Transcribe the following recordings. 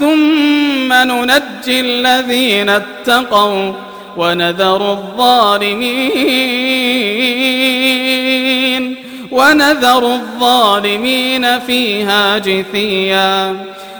ثم ننجي الذين اتقوا ونذر الظالمين ونذر الظالمين فيها جثيا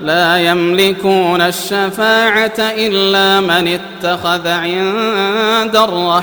لا يملكون الشفاعة إلا من اتخذ عند الرحمن